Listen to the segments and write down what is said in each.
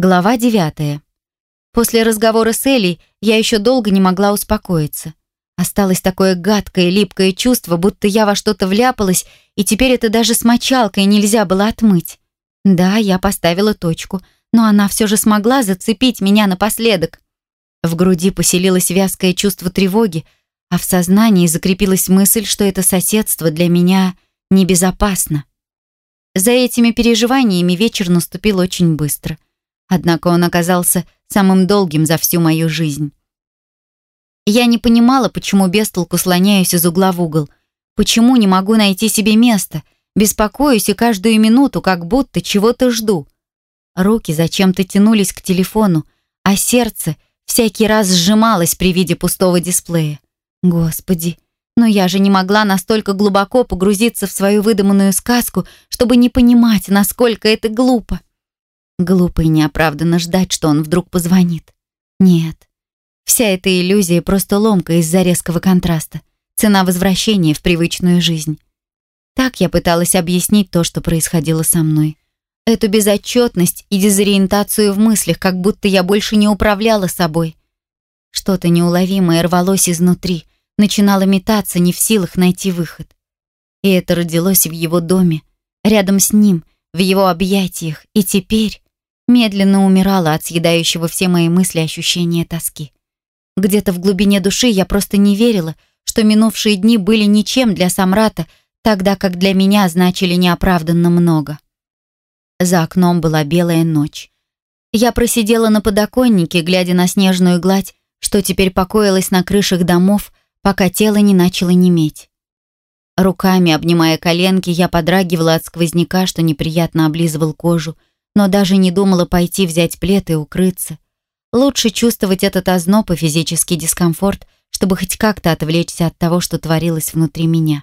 Глава девятая. После разговора с Элей я еще долго не могла успокоиться. Осталось такое гадкое, липкое чувство, будто я во что-то вляпалась, и теперь это даже с мочалкой нельзя было отмыть. Да, я поставила точку, но она все же смогла зацепить меня напоследок. В груди поселилось вязкое чувство тревоги, а в сознании закрепилась мысль, что это соседство для меня небезопасно. За этими переживаниями вечер наступил очень быстро — Однако он оказался самым долгим за всю мою жизнь. Я не понимала, почему без толку слоняюсь из угла в угол, почему не могу найти себе места, беспокоюсь и каждую минуту как будто чего-то жду. Руки зачем-то тянулись к телефону, а сердце всякий раз сжималось при виде пустого дисплея. Господи, но я же не могла настолько глубоко погрузиться в свою выдуманную сказку, чтобы не понимать, насколько это глупо. Глупо и неоправданно ждать, что он вдруг позвонит. Нет. Вся эта иллюзия просто ломка из-за резкого контраста. Цена возвращения в привычную жизнь. Так я пыталась объяснить то, что происходило со мной. Эту безотчетность и дезориентацию в мыслях, как будто я больше не управляла собой. Что-то неуловимое рвалось изнутри, начинало метаться, не в силах найти выход. И это родилось в его доме, рядом с ним, в его объятиях, и теперь медленно умирала от съедающего все мои мысли ощущения тоски. Где-то в глубине души я просто не верила, что минувшие дни были ничем для Самрата, тогда как для меня значили неоправданно много. За окном была белая ночь. Я просидела на подоконнике, глядя на снежную гладь, что теперь покоилась на крышах домов, пока тело не начало неметь. Руками, обнимая коленки, я подрагивала от сквозняка, что неприятно облизывал кожу, но даже не думала пойти взять плед и укрыться. Лучше чувствовать этот озноб и физический дискомфорт, чтобы хоть как-то отвлечься от того, что творилось внутри меня.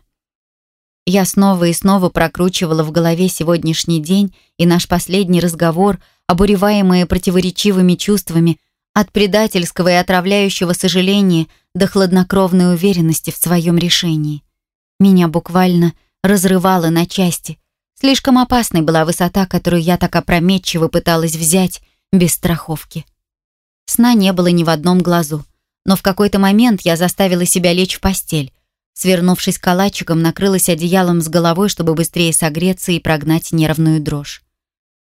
Я снова и снова прокручивала в голове сегодняшний день и наш последний разговор, обуреваемые противоречивыми чувствами, от предательского и отравляющего сожаления до хладнокровной уверенности в своем решении. Меня буквально разрывало на части, Слишком опасной была высота, которую я так опрометчиво пыталась взять без страховки. Сна не было ни в одном глазу, но в какой-то момент я заставила себя лечь в постель. Свернувшись калачиком, накрылась одеялом с головой, чтобы быстрее согреться и прогнать нервную дрожь.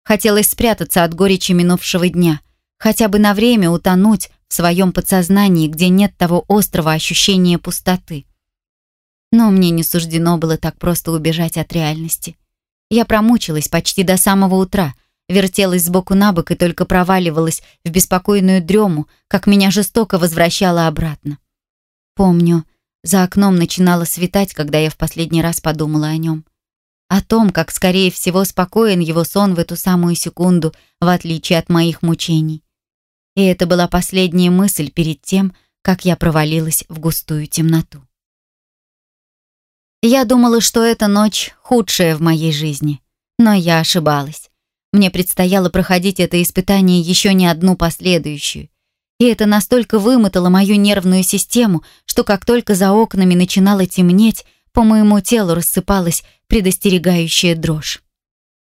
Хотелось спрятаться от горечи минувшего дня, хотя бы на время утонуть в своем подсознании, где нет того острого ощущения пустоты. Но мне не суждено было так просто убежать от реальности. Я промучилась почти до самого утра, вертелась сбоку на бок и только проваливалась в беспокойную дрему, как меня жестоко возвращало обратно. Помню, за окном начинало светать, когда я в последний раз подумала о нем. О том, как, скорее всего, спокоен его сон в эту самую секунду, в отличие от моих мучений. И это была последняя мысль перед тем, как я провалилась в густую темноту. Я думала, что эта ночь худшая в моей жизни. Но я ошибалась. Мне предстояло проходить это испытание еще не одну последующую. И это настолько вымотало мою нервную систему, что как только за окнами начинало темнеть, по моему телу рассыпалась предостерегающая дрожь.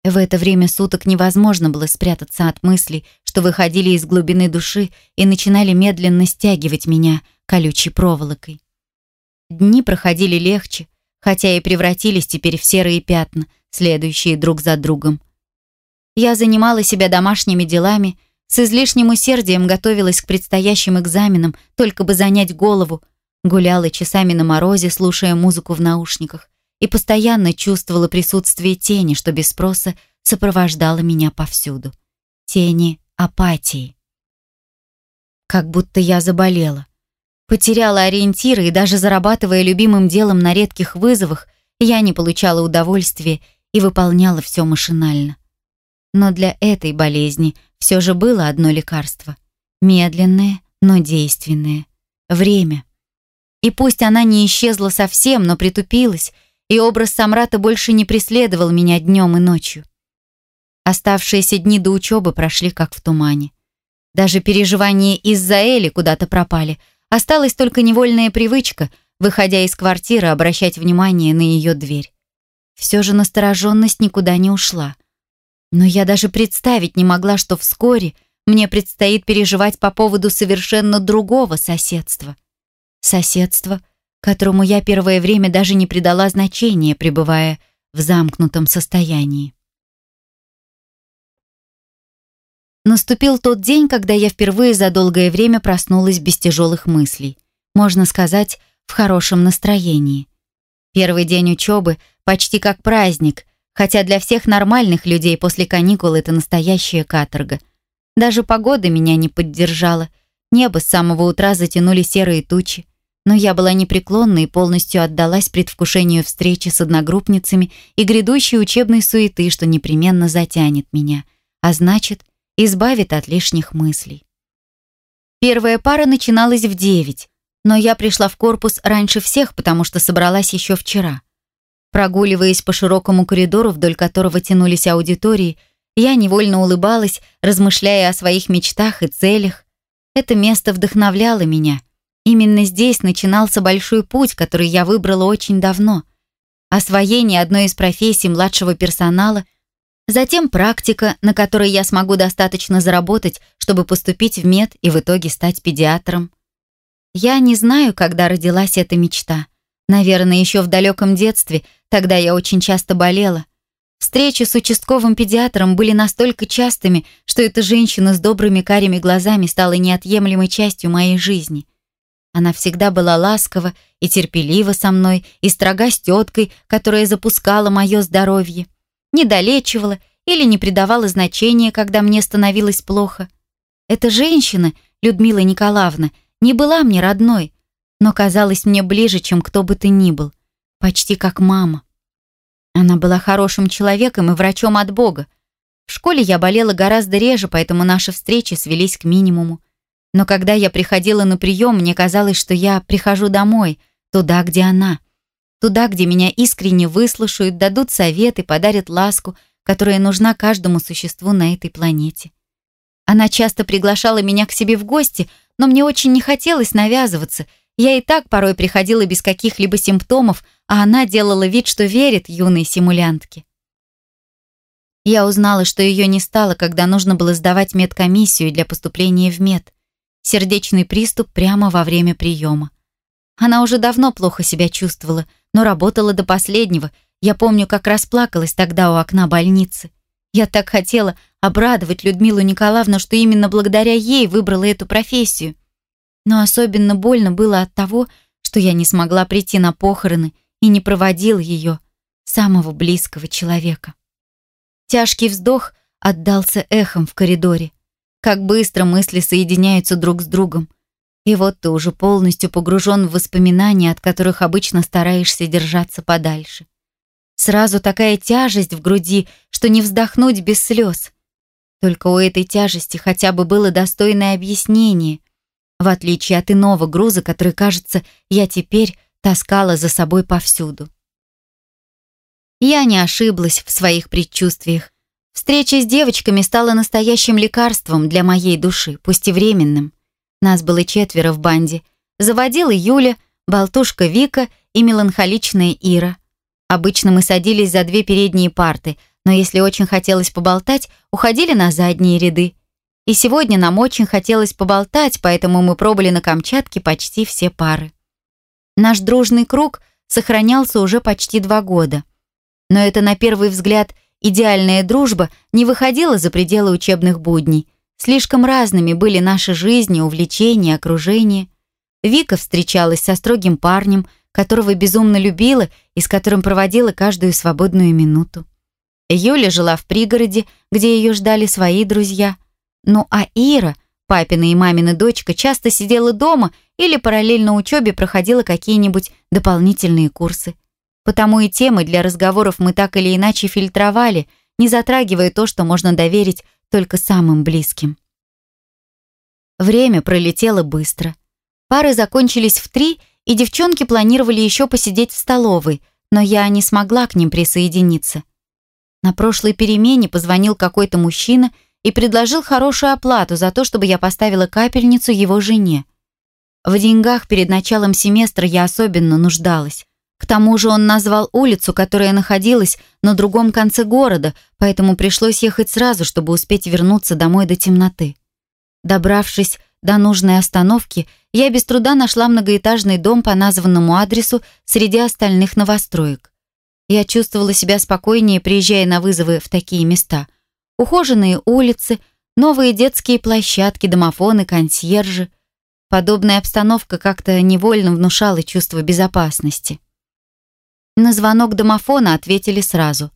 В это время суток невозможно было спрятаться от мыслей, что выходили из глубины души и начинали медленно стягивать меня колючей проволокой. Дни проходили легче, хотя и превратились теперь в серые пятна, следующие друг за другом. Я занимала себя домашними делами, с излишним усердием готовилась к предстоящим экзаменам, только бы занять голову, гуляла часами на морозе, слушая музыку в наушниках, и постоянно чувствовала присутствие тени, что без спроса сопровождало меня повсюду. Тени апатии. Как будто я заболела. Потеряла ориентиры и даже зарабатывая любимым делом на редких вызовах, я не получала удовольствия и выполняла все машинально. Но для этой болезни все же было одно лекарство. Медленное, но действенное. Время. И пусть она не исчезла совсем, но притупилась, и образ Самрата больше не преследовал меня днем и ночью. Оставшиеся дни до учебы прошли как в тумане. Даже переживания из-за Эли куда-то пропали — Осталась только невольная привычка, выходя из квартиры, обращать внимание на ее дверь. Все же настороженность никуда не ушла. Но я даже представить не могла, что вскоре мне предстоит переживать по поводу совершенно другого соседства. Соседство, которому я первое время даже не придала значения, пребывая в замкнутом состоянии. Наступил тот день, когда я впервые за долгое время проснулась без тяжелых мыслей. Можно сказать, в хорошем настроении. Первый день учебы почти как праздник, хотя для всех нормальных людей после каникул это настоящая каторга. Даже погода меня не поддержала. Небо с самого утра затянули серые тучи. Но я была непреклонна и полностью отдалась предвкушению встречи с одногруппницами и грядущей учебной суеты, что непременно затянет меня, а значит, избавит от лишних мыслей. Первая пара начиналась в девять, но я пришла в корпус раньше всех, потому что собралась еще вчера. Прогуливаясь по широкому коридору, вдоль которого тянулись аудитории, я невольно улыбалась, размышляя о своих мечтах и целях. Это место вдохновляло меня. Именно здесь начинался большой путь, который я выбрала очень давно. Освоение одной из профессий младшего персонала, затем практика, на которой я смогу достаточно заработать, чтобы поступить в мед и в итоге стать педиатром. Я не знаю, когда родилась эта мечта. Наверное, еще в далеком детстве, тогда я очень часто болела. Встречи с участковым педиатром были настолько частыми, что эта женщина с добрыми карими глазами стала неотъемлемой частью моей жизни. Она всегда была ласкова и терпелива со мной, и строга с теткой, которая запускала мое здоровье, не долечивала или не придавала значения, когда мне становилось плохо. Эта женщина, Людмила Николаевна, не была мне родной, но казалась мне ближе, чем кто бы ты ни был, почти как мама. Она была хорошим человеком и врачом от Бога. В школе я болела гораздо реже, поэтому наши встречи свелись к минимуму. Но когда я приходила на прием, мне казалось, что я прихожу домой, туда, где она. Туда, где меня искренне выслушают, дадут советы, подарят ласку, которая нужна каждому существу на этой планете. Она часто приглашала меня к себе в гости, но мне очень не хотелось навязываться. Я и так порой приходила без каких-либо симптомов, а она делала вид, что верит юной симулянтке. Я узнала, что ее не стало, когда нужно было сдавать медкомиссию для поступления в мед. Сердечный приступ прямо во время приема. Она уже давно плохо себя чувствовала, но работала до последнего. Я помню, как расплакалась тогда у окна больницы. Я так хотела обрадовать Людмилу Николаевну, что именно благодаря ей выбрала эту профессию. Но особенно больно было от того, что я не смогла прийти на похороны и не проводил ее, самого близкого человека. Тяжкий вздох отдался эхом в коридоре. Как быстро мысли соединяются друг с другом. И вот ты уже полностью погружен в воспоминания, от которых обычно стараешься держаться подальше. Сразу такая тяжесть в груди, что не вздохнуть без слез. Только у этой тяжести хотя бы было достойное объяснение, в отличие от иного груза, который, кажется, я теперь таскала за собой повсюду. Я не ошиблась в своих предчувствиях. Встреча с девочками стала настоящим лекарством для моей души, пусть и временным. Нас было четверо в банде. Заводила Юля, болтушка Вика и меланхоличная Ира. Обычно мы садились за две передние парты, но если очень хотелось поболтать, уходили на задние ряды. И сегодня нам очень хотелось поболтать, поэтому мы пробыли на Камчатке почти все пары. Наш дружный круг сохранялся уже почти два года. Но это, на первый взгляд, идеальная дружба не выходила за пределы учебных будней. Слишком разными были наши жизни, увлечения, окружение. Вика встречалась со строгим парнем, которого безумно любила и с которым проводила каждую свободную минуту. Юля жила в пригороде, где ее ждали свои друзья. Ну а Ира, папина и мамина дочка, часто сидела дома или параллельно учебе проходила какие-нибудь дополнительные курсы. Потому и темы для разговоров мы так или иначе фильтровали, не затрагивая то, что можно доверить только самым близким. Время пролетело быстро. Пары закончились в три, и девчонки планировали еще посидеть в столовой, но я не смогла к ним присоединиться. На прошлой перемене позвонил какой-то мужчина и предложил хорошую оплату за то, чтобы я поставила капельницу его жене. В деньгах перед началом семестра я особенно нуждалась. К тому же он назвал улицу, которая находилась на другом конце города, поэтому пришлось ехать сразу, чтобы успеть вернуться домой до темноты. Добравшись до нужной остановки, я без труда нашла многоэтажный дом по названному адресу среди остальных новостроек. Я чувствовала себя спокойнее, приезжая на вызовы в такие места. Ухоженные улицы, новые детские площадки, домофоны, консьержи. Подобная обстановка как-то невольно внушала чувство безопасности. На звонок домофона ответили сразу.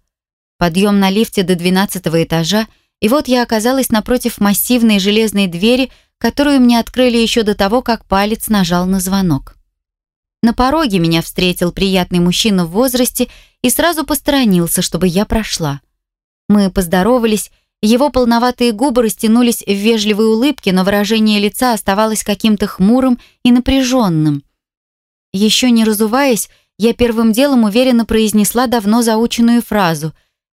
Подъем на лифте до 12 этажа, и вот я оказалась напротив массивной железной двери, которую мне открыли еще до того, как палец нажал на звонок. На пороге меня встретил приятный мужчина в возрасте и сразу посторонился, чтобы я прошла. Мы поздоровались, его полноватые губы растянулись в вежливой улыбке, но выражение лица оставалось каким-то хмурым и напряженным. Еще не разуваясь, я первым делом уверенно произнесла давно заученную фразу.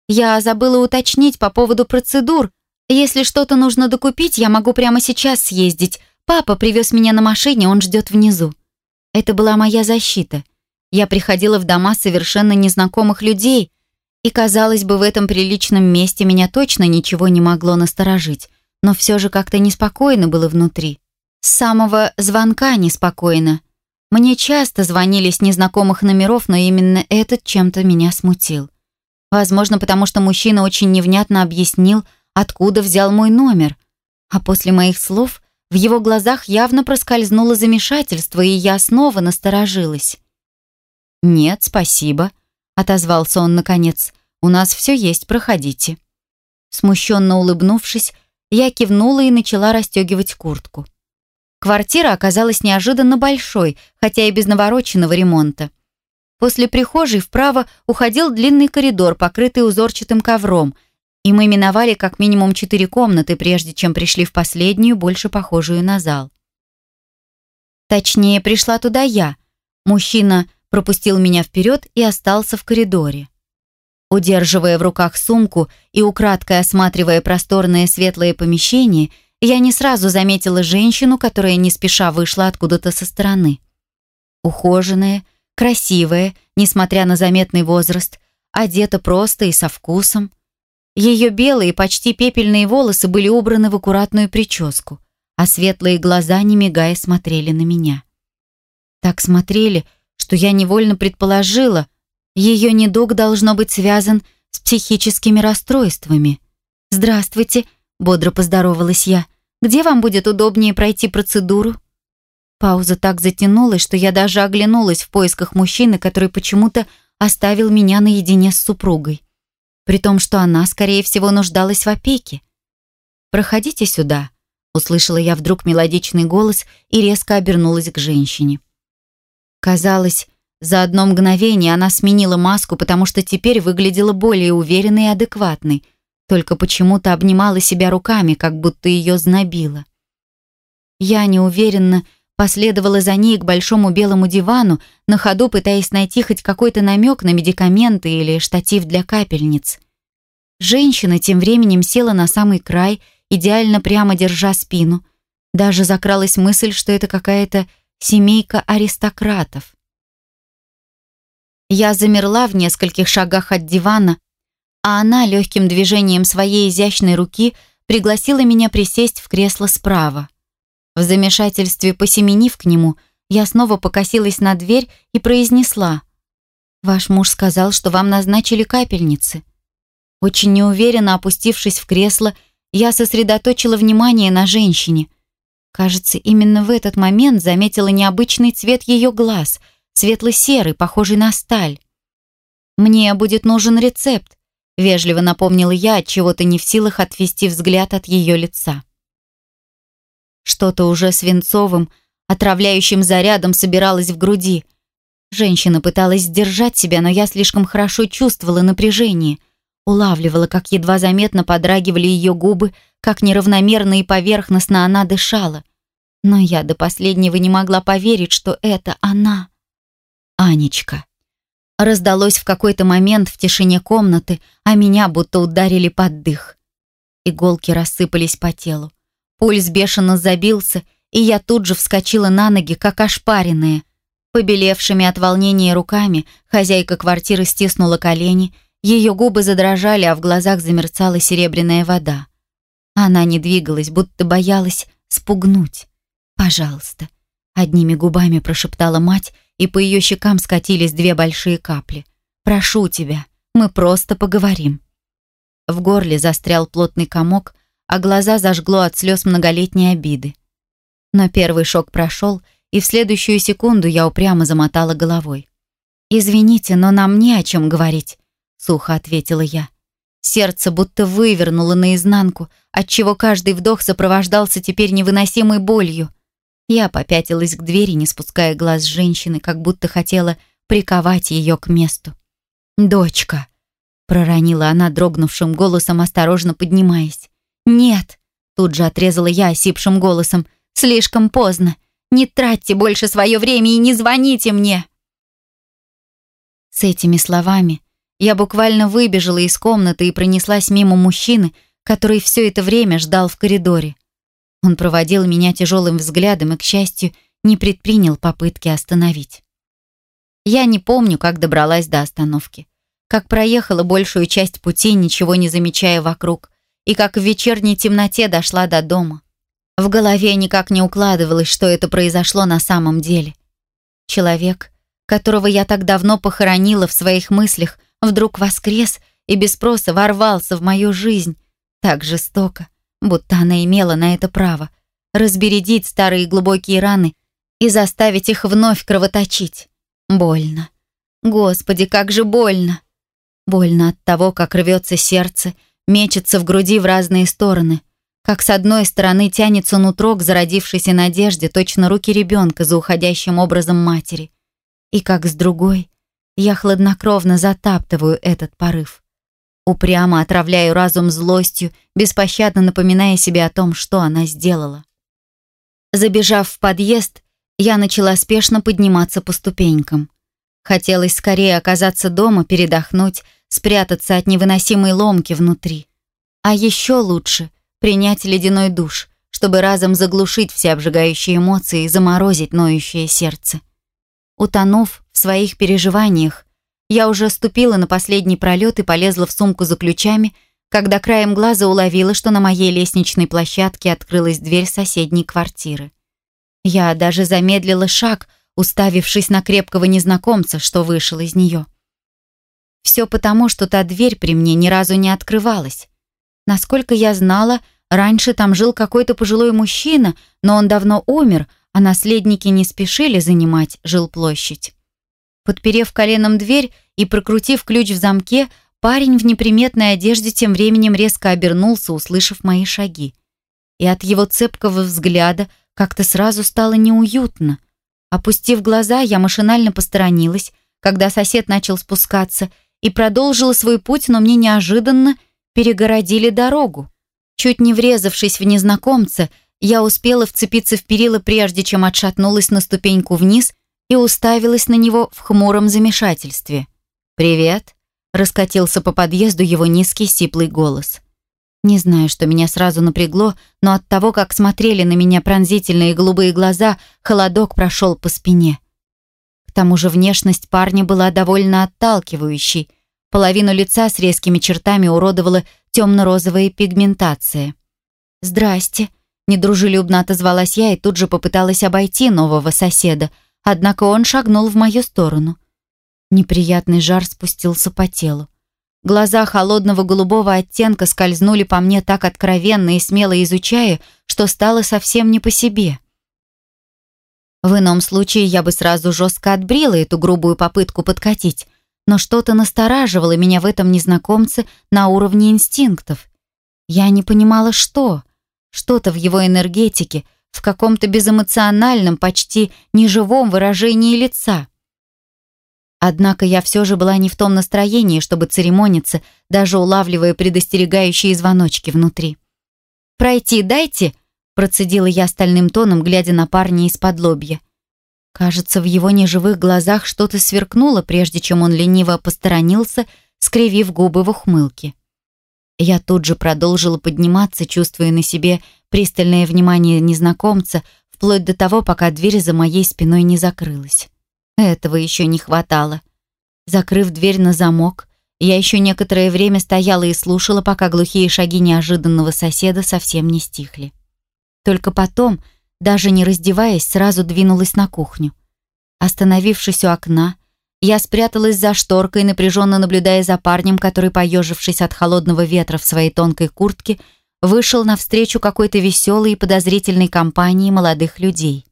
«Я забыла уточнить по поводу процедур. Если что-то нужно докупить, я могу прямо сейчас съездить. Папа привез меня на машине, он ждет внизу». Это была моя защита. Я приходила в дома совершенно незнакомых людей, и, казалось бы, в этом приличном месте меня точно ничего не могло насторожить, но все же как-то неспокойно было внутри. С самого звонка неспокойно. Мне часто звонили с незнакомых номеров, но именно этот чем-то меня смутил. Возможно, потому что мужчина очень невнятно объяснил, откуда взял мой номер. А после моих слов в его глазах явно проскользнуло замешательство, и я снова насторожилась. «Нет, спасибо», — отозвался он наконец. «У нас все есть, проходите». Смущенно улыбнувшись, я кивнула и начала расстегивать куртку. Квартира оказалась неожиданно большой, хотя и без навороченного ремонта. После прихожей вправо уходил длинный коридор, покрытый узорчатым ковром, и мы миновали как минимум четыре комнаты, прежде чем пришли в последнюю, больше похожую на зал. Точнее, пришла туда я. Мужчина пропустил меня вперед и остался в коридоре. Удерживая в руках сумку и украдкой осматривая просторное светлое помещение, я не сразу заметила женщину, которая не спеша вышла откуда-то со стороны. Ухоженная, красивая, несмотря на заметный возраст, одета просто и со вкусом. Ее белые, почти пепельные волосы были убраны в аккуратную прическу, а светлые глаза, не мигая, смотрели на меня. Так смотрели, что я невольно предположила, ее недуг должно быть связан с психическими расстройствами. «Здравствуйте», — бодро поздоровалась я. «Где вам будет удобнее пройти процедуру?» Пауза так затянулась, что я даже оглянулась в поисках мужчины, который почему-то оставил меня наедине с супругой при том, что она, скорее всего, нуждалась в опеке. «Проходите сюда», — услышала я вдруг мелодичный голос и резко обернулась к женщине. Казалось, за одно мгновение она сменила маску, потому что теперь выглядела более уверенной и адекватной, только почему-то обнимала себя руками, как будто ее знобило. Я неуверенно последовала за ней к большому белому дивану, на ходу пытаясь найти хоть какой-то намек на медикаменты или штатив для капельниц. Женщина тем временем села на самый край, идеально прямо держа спину. Даже закралась мысль, что это какая-то семейка аристократов. Я замерла в нескольких шагах от дивана, а она легким движением своей изящной руки пригласила меня присесть в кресло справа. В замешательстве посеменив к нему, я снова покосилась на дверь и произнесла. «Ваш муж сказал, что вам назначили капельницы». Очень неуверенно опустившись в кресло, я сосредоточила внимание на женщине. Кажется, именно в этот момент заметила необычный цвет ее глаз, светло-серый, похожий на сталь. «Мне будет нужен рецепт», — вежливо напомнила я, от чего-то не в силах отвести взгляд от ее лица. Что-то уже свинцовым, отравляющим зарядом собиралось в груди. Женщина пыталась сдержать себя, но я слишком хорошо чувствовала напряжение. Улавливала, как едва заметно подрагивали ее губы, как неравномерно и поверхностно она дышала. Но я до последнего не могла поверить, что это она. Анечка. Раздалось в какой-то момент в тишине комнаты, а меня будто ударили под дых. Иголки рассыпались по телу. Пульс бешено забился, и я тут же вскочила на ноги, как ошпаренная. Побелевшими от волнения руками хозяйка квартиры стиснула колени, ее губы задрожали, а в глазах замерцала серебряная вода. Она не двигалась, будто боялась спугнуть. Пожалуйста. Одними губами прошептала мать, и по ее щекам скатились две большие капли. «Прошу тебя, мы просто поговорим». В горле застрял плотный комок, а глаза зажгло от слез многолетней обиды. Но первый шок прошел, и в следующую секунду я упрямо замотала головой. «Извините, но нам не о чем говорить», — сухо ответила я. Сердце будто вывернуло наизнанку, отчего каждый вдох сопровождался теперь невыносимой болью. Я попятилась к двери, не спуская глаз женщины, как будто хотела приковать ее к месту. «Дочка!» — проронила она дрогнувшим голосом, осторожно поднимаясь. «Нет!» — тут же отрезала я осипшим голосом. «Слишком поздно! Не тратьте больше свое время и не звоните мне!» С этими словами я буквально выбежала из комнаты и пронеслась мимо мужчины, который все это время ждал в коридоре. Он проводил меня тяжелым взглядом и, к счастью, не предпринял попытки остановить. Я не помню, как добралась до остановки, как проехала большую часть пути, ничего не замечая вокруг, и как в вечерней темноте дошла до дома. В голове никак не укладывалось, что это произошло на самом деле. Человек, которого я так давно похоронила в своих мыслях, вдруг воскрес и без спроса ворвался в мою жизнь так жестоко, будто она имела на это право, разбередить старые глубокие раны и заставить их вновь кровоточить. Больно. Господи, как же больно. Больно от того, как рвется сердце, мечется в груди в разные стороны, как с одной стороны тянется нутро к зародившейся надежде, точно руки ребенка за уходящим образом матери, и как с другой я хладнокровно затаптываю этот порыв. Упрямо отравляю разум злостью, беспощадно напоминая себе о том, что она сделала. Забежав в подъезд, я начала спешно подниматься по ступенькам. Хотелось скорее оказаться дома, передохнуть, спрятаться от невыносимой ломки внутри. А еще лучше принять ледяной душ, чтобы разом заглушить все обжигающие эмоции и заморозить ноющее сердце. Утонув в своих переживаниях, я уже ступила на последний пролет и полезла в сумку за ключами, когда краем глаза уловила, что на моей лестничной площадке открылась дверь соседней квартиры. Я даже замедлила шаг, уставившись на крепкого незнакомца, что вышел из нее. Все потому, что та дверь при мне ни разу не открывалась. Насколько я знала, раньше там жил какой-то пожилой мужчина, но он давно умер, а наследники не спешили занимать жилплощадь. Подперев коленом дверь и прокрутив ключ в замке, парень в неприметной одежде тем временем резко обернулся, услышав мои шаги. И от его цепкого взгляда как-то сразу стало неуютно. Опустив глаза, я машинально посторонилась, когда сосед начал спускаться, и продолжила свой путь, но мне неожиданно перегородили дорогу. Чуть не врезавшись в незнакомца, я успела вцепиться в перила, прежде чем отшатнулась на ступеньку вниз — и уставилась на него в хмуром замешательстве. «Привет», — раскатился по подъезду его низкий сиплый голос. Не знаю, что меня сразу напрягло, но от того, как смотрели на меня пронзительные голубые глаза, холодок прошел по спине. К тому же внешность парня была довольно отталкивающей. Половину лица с резкими чертами уродовала темно-розовая пигментация. «Здрасте», — недружелюбно отозвалась я и тут же попыталась обойти нового соседа — Однако он шагнул в мою сторону. Неприятный жар спустился по телу. Глаза холодного голубого оттенка скользнули по мне так откровенно и смело изучая, что стало совсем не по себе. В ином случае я бы сразу жестко отбрила эту грубую попытку подкатить, но что-то настораживало меня в этом незнакомце на уровне инстинктов. Я не понимала, что. Что-то в его энергетике — в каком-то безэмоциональном, почти неживом выражении лица. Однако я все же была не в том настроении, чтобы церемониться, даже улавливая предостерегающие звоночки внутри. «Пройти дайте», — процедила я стальным тоном, глядя на парня из-под лобья. Кажется, в его неживых глазах что-то сверкнуло, прежде чем он лениво посторонился, скривив губы в ухмылке. Я тут же продолжила подниматься, чувствуя на себе пристальное внимание незнакомца, вплоть до того, пока дверь за моей спиной не закрылась. Этого еще не хватало. Закрыв дверь на замок, я еще некоторое время стояла и слушала, пока глухие шаги неожиданного соседа совсем не стихли. Только потом, даже не раздеваясь, сразу двинулась на кухню. Остановившись у окна, я спряталась за шторкой, напряженно наблюдая за парнем, который, поежившись от холодного ветра в своей тонкой куртке, вышел навстречу какой-то веселой и подозрительной компании молодых людей.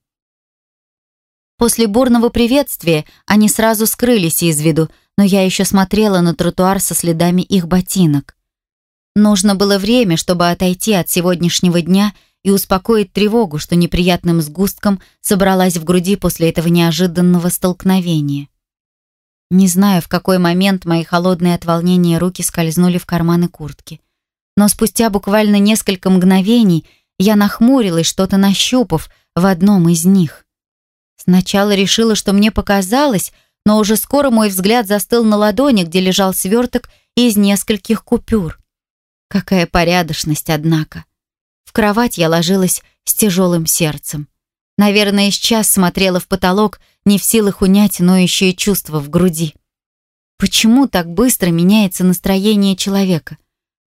После бурного приветствия они сразу скрылись из виду, но я еще смотрела на тротуар со следами их ботинок. Нужно было время, чтобы отойти от сегодняшнего дня и успокоить тревогу, что неприятным сгустком собралась в груди после этого неожиданного столкновения. Не знаю, в какой момент мои холодные от волнения руки скользнули в карманы куртки. Но спустя буквально несколько мгновений я нахмурилась, что-то нащупав в одном из них. Сначала решила, что мне показалось, но уже скоро мой взгляд застыл на ладони, где лежал сверток из нескольких купюр. Какая порядочность, однако. В кровать я ложилась с тяжелым сердцем. Наверное, сейчас смотрела в потолок, не в силах унять ноющее чувство в груди. Почему так быстро меняется настроение человека?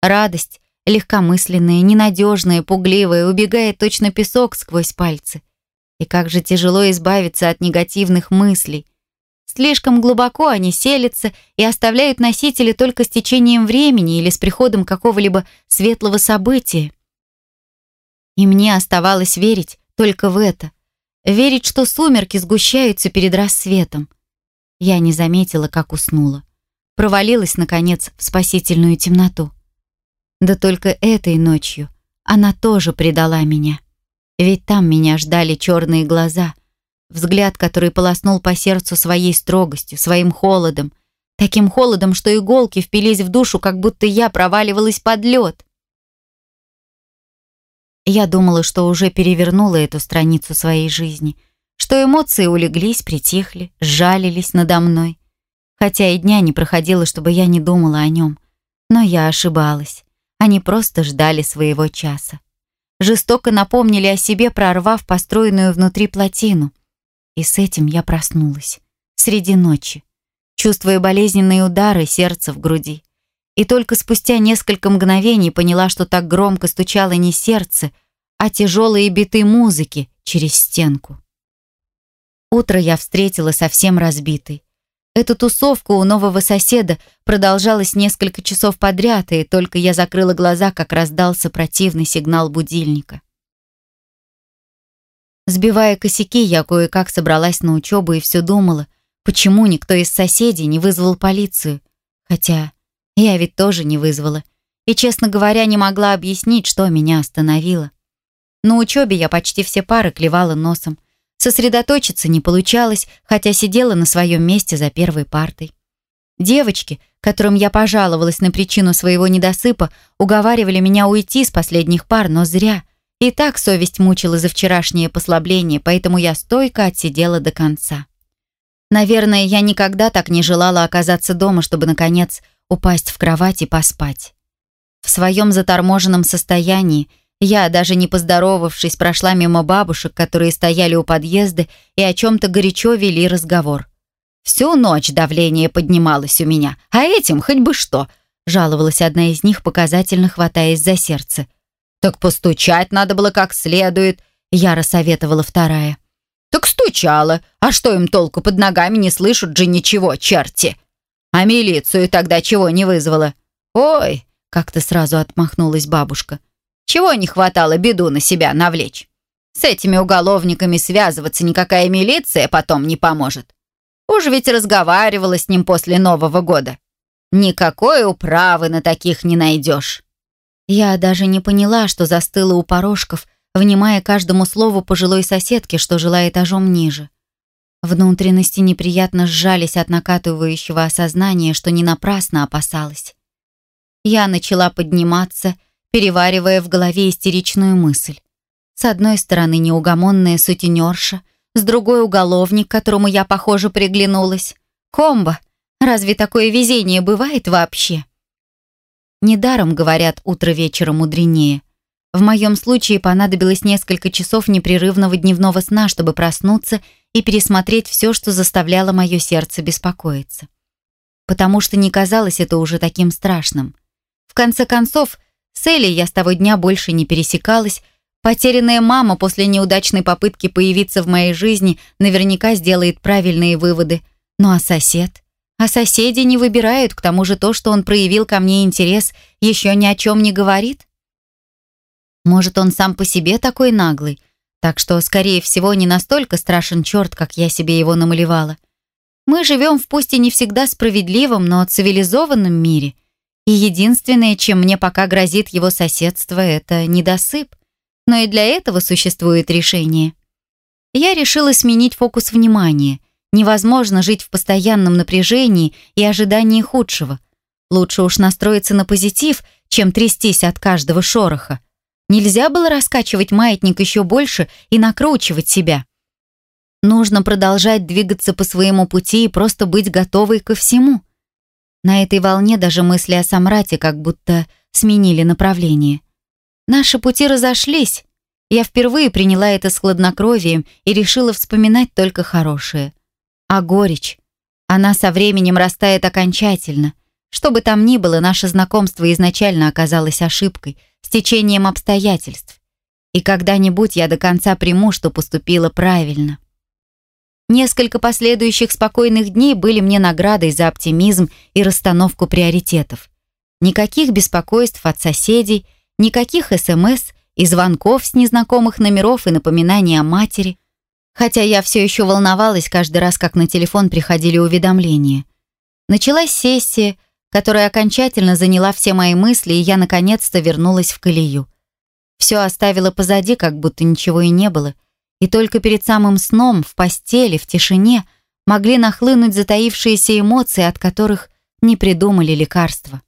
Радость, легкомысленная, ненадежная, пугливая, убегает точно песок сквозь пальцы. И как же тяжело избавиться от негативных мыслей. Слишком глубоко они селятся и оставляют носители только с течением времени или с приходом какого-либо светлого события. И мне оставалось верить только в это. Верить, что сумерки сгущаются перед рассветом. Я не заметила, как уснула. Провалилась, наконец, в спасительную темноту. Да только этой ночью она тоже предала меня. Ведь там меня ждали черные глаза, взгляд, который полоснул по сердцу своей строгостью, своим холодом, таким холодом, что иголки впились в душу, как будто я проваливалась под лед. Я думала, что уже перевернула эту страницу своей жизни, что эмоции улеглись, притихли, сжалились надо мной. Хотя и дня не проходило, чтобы я не думала о нем. Но я ошибалась. Они просто ждали своего часа. Жестоко напомнили о себе, прорвав построенную внутри плотину. И с этим я проснулась. Среди ночи. Чувствуя болезненные удары сердца в груди. И только спустя несколько мгновений поняла, что так громко стучало не сердце, а тяжелые биты музыки через стенку. Утро я встретила совсем разбитой. Эта тусовка у нового соседа продолжалась несколько часов подряд, и только я закрыла глаза, как раздался противный сигнал будильника. Сбивая косяки, я кое-как собралась на учебу и все думала, почему никто из соседей не вызвал полицию. Хотя я ведь тоже не вызвала. И, честно говоря, не могла объяснить, что меня остановило. На учебе я почти все пары клевала носом. Сосредоточиться не получалось, хотя сидела на своем месте за первой партой. Девочки, которым я пожаловалась на причину своего недосыпа, уговаривали меня уйти с последних пар, но зря. И так совесть мучила за вчерашнее послабление, поэтому я стойко отсидела до конца. Наверное, я никогда так не желала оказаться дома, чтобы, наконец, упасть в кровать и поспать. В своем заторможенном состоянии я, даже не поздоровавшись, прошла мимо бабушек, которые стояли у подъезда и о чем-то горячо вели разговор. «Всю ночь давление поднималось у меня, а этим хоть бы что», жаловалась одна из них, показательно хватаясь за сердце. «Так постучать надо было как следует», яро советовала вторая. «Так стучала, а что им толку под ногами не слышат же ничего, черти!» «А милицию тогда чего не вызвала?» «Ой!» — как-то сразу отмахнулась бабушка. Чего не хватало беду на себя навлечь? С этими уголовниками связываться никакая милиция потом не поможет. Уж ведь разговаривала с ним после Нового года. Никакой управы на таких не найдешь. Я даже не поняла, что застыла у порожков, внимая каждому слову пожилой соседки, что жила этажом ниже. Внутренности неприятно сжались от накатывающего осознания, что не напрасно опасалась. Я начала подниматься переваривая в голове истеричную мысль. С одной стороны неугомонная сутенерша, с другой уголовник, которому я, похоже, приглянулась. Комбо. Разве такое везение бывает вообще? Недаром говорят «утро вечера мудренее». В моем случае понадобилось несколько часов непрерывного дневного сна, чтобы проснуться и пересмотреть все, что заставляло мое сердце беспокоиться. Потому что не казалось это уже таким страшным. В конце концов, с Элей я с того дня больше не пересекалась, Потерянная мама после неудачной попытки появиться в моей жизни наверняка сделает правильные выводы. Ну а сосед? А соседи не выбирают, к тому же то, что он проявил ко мне интерес, еще ни о чем не говорит. Может, он сам по себе такой наглый, так что, скорее всего, не настолько страшен черт, как я себе его намалевала. Мы живем в пусть и не всегда справедливом, но цивилизованном мире, и единственное, чем мне пока грозит его соседство, это недосып. Но и для этого существует решение. Я решила сменить фокус внимания. Невозможно жить в постоянном напряжении и ожидании худшего. Лучше уж настроиться на позитив, чем трястись от каждого шороха. Нельзя было раскачивать маятник еще больше и накручивать себя. Нужно продолжать двигаться по своему пути и просто быть готовой ко всему. На этой волне даже мысли о Самрате как будто сменили направление. Наши пути разошлись. Я впервые приняла это с хладнокровием и решила вспоминать только хорошее. А горечь? Она со временем растает окончательно. Что бы там ни было, наше знакомство изначально оказалось ошибкой, стечением обстоятельств. И когда-нибудь я до конца приму, что поступила правильно. Несколько последующих спокойных дней были мне наградой за оптимизм и расстановку приоритетов. Никаких беспокойств от соседей, никаких СМС и звонков с незнакомых номеров и напоминаний о матери. Хотя я все еще волновалась каждый раз, как на телефон приходили уведомления. Началась сессия, которая окончательно заняла все мои мысли, и я наконец-то вернулась в колею. Все оставила позади, как будто ничего и не было, и только перед самым сном, в постели, в тишине, могли нахлынуть затаившиеся эмоции, от которых не придумали лекарства.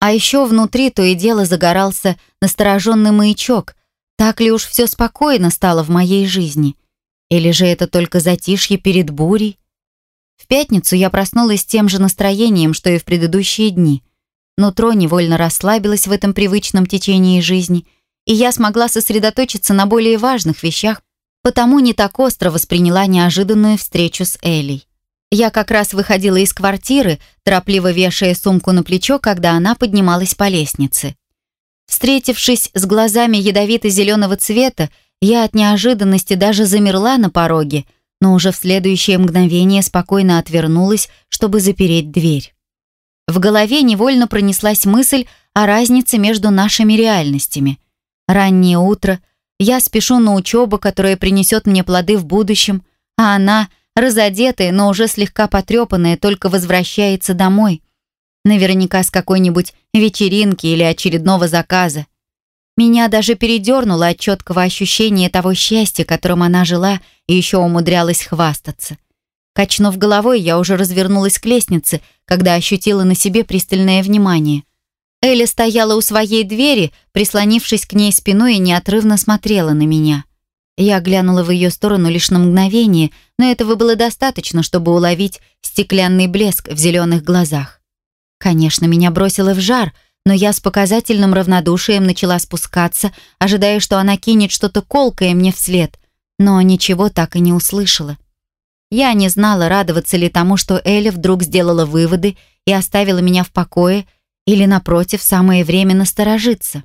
А еще внутри то и дело загорался настороженный маячок, так ли уж все спокойно стало в моей жизни? Или же это только затишье перед бурей? В пятницу я проснулась тем же настроением, что и в предыдущие дни. Нутро невольно расслабилось в этом привычном течении жизни, и я смогла сосредоточиться на более важных вещах, потому не так остро восприняла неожиданную встречу с Элей. Я как раз выходила из квартиры, торопливо вешая сумку на плечо, когда она поднималась по лестнице. Встретившись с глазами ядовито-зеленого цвета, я от неожиданности даже замерла на пороге — но уже в следующее мгновение спокойно отвернулась, чтобы запереть дверь. В голове невольно пронеслась мысль о разнице между нашими реальностями. Раннее утро, я спешу на учебу, которая принесет мне плоды в будущем, а она, разодетая, но уже слегка потрепанная, только возвращается домой. Наверняка с какой-нибудь вечеринки или очередного заказа. Меня даже передернуло от четкого ощущения того счастья, которым она жила и еще умудрялась хвастаться. Качнув головой, я уже развернулась к лестнице, когда ощутила на себе пристальное внимание. Эля стояла у своей двери, прислонившись к ней спиной и неотрывно смотрела на меня. Я глянула в ее сторону лишь на мгновение, но этого было достаточно, чтобы уловить стеклянный блеск в зеленых глазах. Конечно, меня бросило в жар — но я с показательным равнодушием начала спускаться, ожидая, что она кинет что-то колкое мне вслед, но ничего так и не услышала. Я не знала, радоваться ли тому, что Эля вдруг сделала выводы и оставила меня в покое, или, напротив, самое время насторожиться.